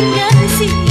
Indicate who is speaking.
Speaker 1: Nhân